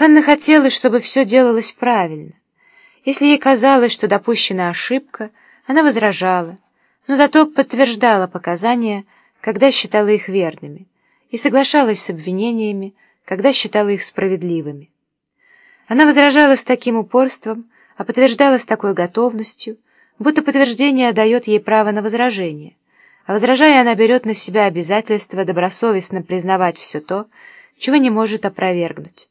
Ханна хотела, чтобы все делалось правильно. Если ей казалось, что допущена ошибка, она возражала, но зато подтверждала показания, когда считала их верными, и соглашалась с обвинениями, когда считала их справедливыми. Она возражала с таким упорством, а подтверждала с такой готовностью, будто подтверждение дает ей право на возражение, а возражая, она берет на себя обязательство добросовестно признавать все то, чего не может опровергнуть.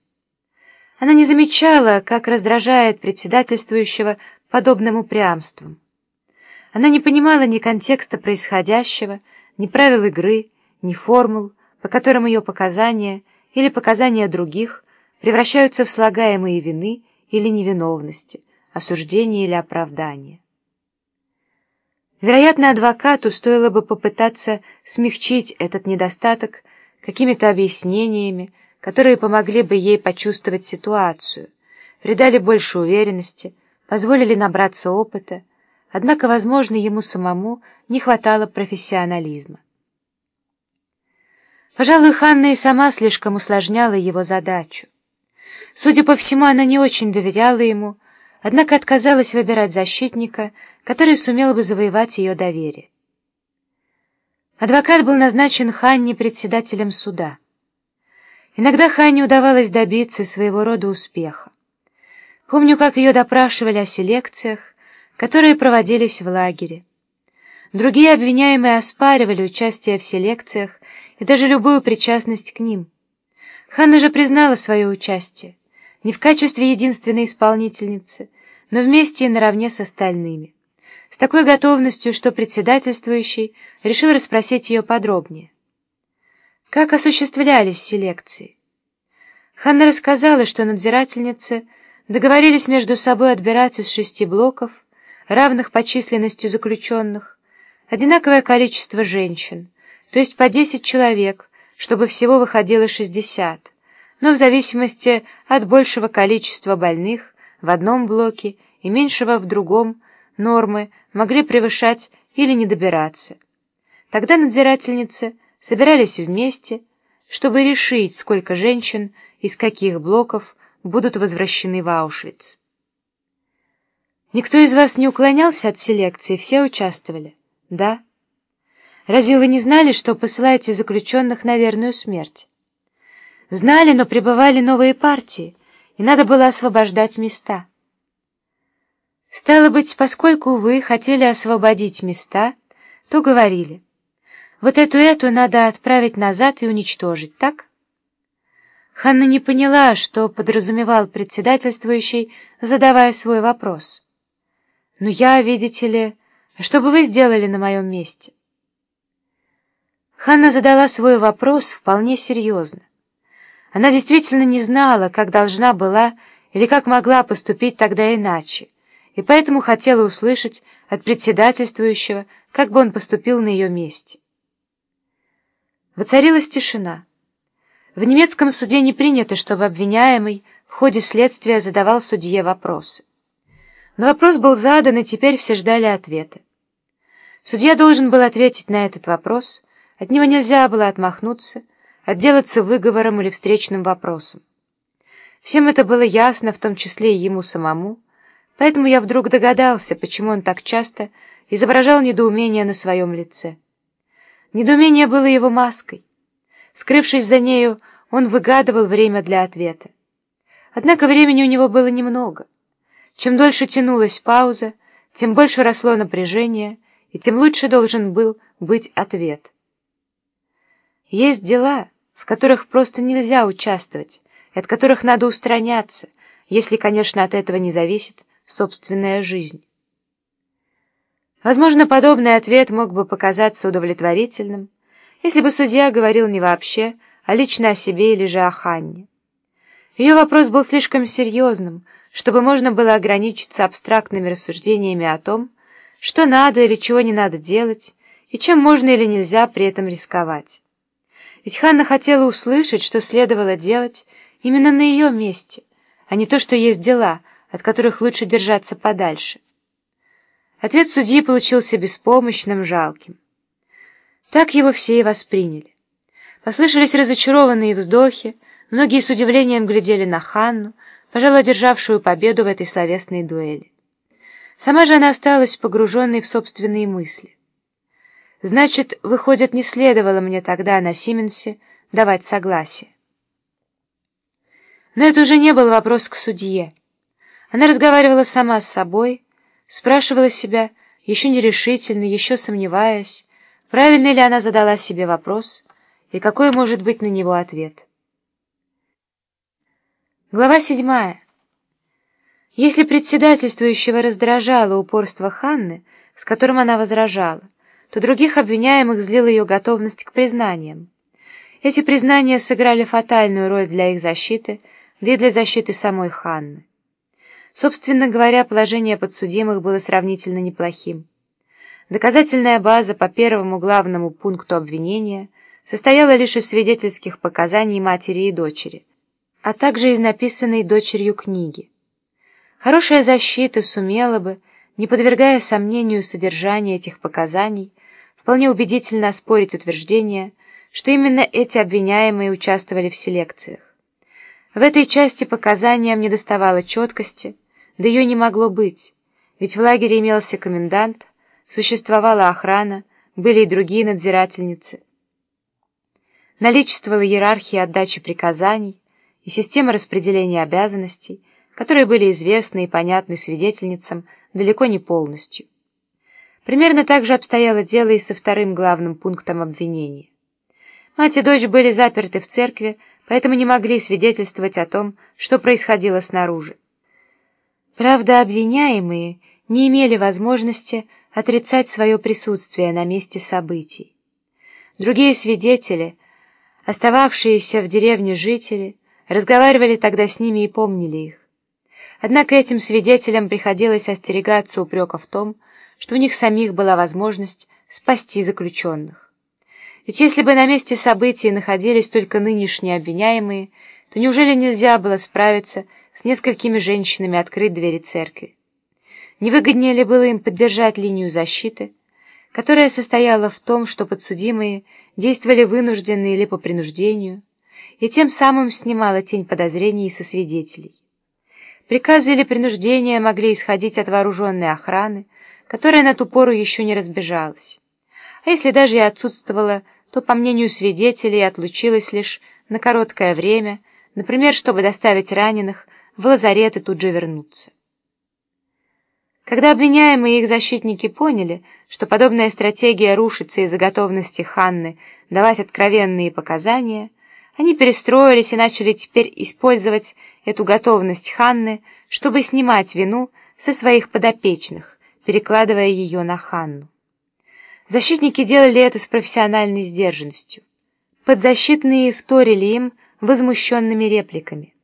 Она не замечала, как раздражает председательствующего подобным упрямством. Она не понимала ни контекста происходящего, ни правил игры, ни формул, по которым ее показания или показания других превращаются в слагаемые вины или невиновности, осуждения или оправдания. Вероятно, адвокату стоило бы попытаться смягчить этот недостаток какими-то объяснениями, которые помогли бы ей почувствовать ситуацию, придали больше уверенности, позволили набраться опыта, однако, возможно, ему самому не хватало профессионализма. Пожалуй, Ханна и сама слишком усложняла его задачу. Судя по всему, она не очень доверяла ему, однако отказалась выбирать защитника, который сумел бы завоевать ее доверие. Адвокат был назначен Ханне председателем суда. Иногда Ханне удавалось добиться своего рода успеха. Помню, как ее допрашивали о селекциях, которые проводились в лагере. Другие обвиняемые оспаривали участие в селекциях и даже любую причастность к ним. Ханна же признала свое участие, не в качестве единственной исполнительницы, но вместе и наравне с остальными, с такой готовностью, что председательствующий решил расспросить ее подробнее. Как осуществлялись селекции? Ханна рассказала, что надзирательницы договорились между собой отбирать из шести блоков, равных по численности заключенных, одинаковое количество женщин, то есть по 10 человек, чтобы всего выходило 60, но в зависимости от большего количества больных в одном блоке и меньшего в другом, нормы могли превышать или не добираться. Тогда надзирательницы собирались вместе, чтобы решить, сколько женщин из каких блоков будут возвращены в Аушвиц. Никто из вас не уклонялся от селекции, все участвовали? Да. Разве вы не знали, что посылаете заключенных на верную смерть? Знали, но прибывали новые партии, и надо было освобождать места. Стало быть, поскольку вы хотели освободить места, то говорили — вот эту-эту надо отправить назад и уничтожить, так? Ханна не поняла, что подразумевал председательствующий, задавая свой вопрос. «Ну я, видите ли, что бы вы сделали на моем месте?» Ханна задала свой вопрос вполне серьезно. Она действительно не знала, как должна была или как могла поступить тогда иначе, и поэтому хотела услышать от председательствующего, как бы он поступил на ее месте. Воцарилась тишина. В немецком суде не принято, чтобы обвиняемый в ходе следствия задавал судье вопросы. Но вопрос был задан, и теперь все ждали ответа. Судья должен был ответить на этот вопрос, от него нельзя было отмахнуться, отделаться выговором или встречным вопросом. Всем это было ясно, в том числе и ему самому, поэтому я вдруг догадался, почему он так часто изображал недоумение на своем лице. Недоумение было его маской. Скрывшись за нею, он выгадывал время для ответа. Однако времени у него было немного. Чем дольше тянулась пауза, тем больше росло напряжение, и тем лучше должен был быть ответ. Есть дела, в которых просто нельзя участвовать, от которых надо устраняться, если, конечно, от этого не зависит собственная жизнь. Возможно, подобный ответ мог бы показаться удовлетворительным, если бы судья говорил не вообще, а лично о себе или же о Ханне. Ее вопрос был слишком серьезным, чтобы можно было ограничиться абстрактными рассуждениями о том, что надо или чего не надо делать, и чем можно или нельзя при этом рисковать. Ведь Ханна хотела услышать, что следовало делать именно на ее месте, а не то, что есть дела, от которых лучше держаться подальше. Ответ судьи получился беспомощным, жалким. Так его все и восприняли. Послышались разочарованные вздохи, Многие с удивлением глядели на Ханну, пожалуй, одержавшую победу в этой словесной дуэли. Сама же она осталась погруженной в собственные мысли. Значит, выходит, не следовало мне тогда на Сименсе давать согласие. Но это уже не был вопрос к судье. Она разговаривала сама с собой, спрашивала себя, еще нерешительно, еще сомневаясь, правильно ли она задала себе вопрос и какой может быть на него ответ. Глава седьмая. Если председательствующего раздражало упорство Ханны, с которым она возражала, то других обвиняемых злила ее готовность к признаниям. Эти признания сыграли фатальную роль для их защиты, да и для защиты самой Ханны. Собственно говоря, положение подсудимых было сравнительно неплохим. Доказательная база по первому главному пункту обвинения состояла лишь из свидетельских показаний матери и дочери, а также из написанной дочерью книги. Хорошая защита сумела бы, не подвергая сомнению содержания этих показаний, вполне убедительно оспорить утверждение, что именно эти обвиняемые участвовали в селекциях. В этой части показаниям недоставало четкости, да ее не могло быть, ведь в лагере имелся комендант, существовала охрана, были и другие надзирательницы. Наличествовала иерархия отдачи приказаний, и система распределения обязанностей, которые были известны и понятны свидетельницам далеко не полностью. Примерно так же обстояло дело и со вторым главным пунктом обвинения. Мать и дочь были заперты в церкви, поэтому не могли свидетельствовать о том, что происходило снаружи. Правда, обвиняемые не имели возможности отрицать свое присутствие на месте событий. Другие свидетели, остававшиеся в деревне жители, разговаривали тогда с ними и помнили их. Однако этим свидетелям приходилось остерегаться упрека в том, что у них самих была возможность спасти заключенных. Ведь если бы на месте событий находились только нынешние обвиняемые, то неужели нельзя было справиться с несколькими женщинами открыть двери церкви? Не выгоднее ли было им поддержать линию защиты, которая состояла в том, что подсудимые действовали вынужденно или по принуждению, и тем самым снимала тень подозрений со свидетелей. Приказы или принуждения могли исходить от вооруженной охраны, которая на ту пору еще не разбежалась. А если даже и отсутствовала, то, по мнению свидетелей, отлучилась лишь на короткое время, например, чтобы доставить раненых в лазарет и тут же вернуться. Когда обвиняемые и их защитники поняли, что подобная стратегия рушится из-за готовности Ханны давать откровенные показания, они перестроились и начали теперь использовать эту готовность Ханны, чтобы снимать вину со своих подопечных, перекладывая ее на Ханну. Защитники делали это с профессиональной сдержанностью. Подзащитные вторили им возмущенными репликами.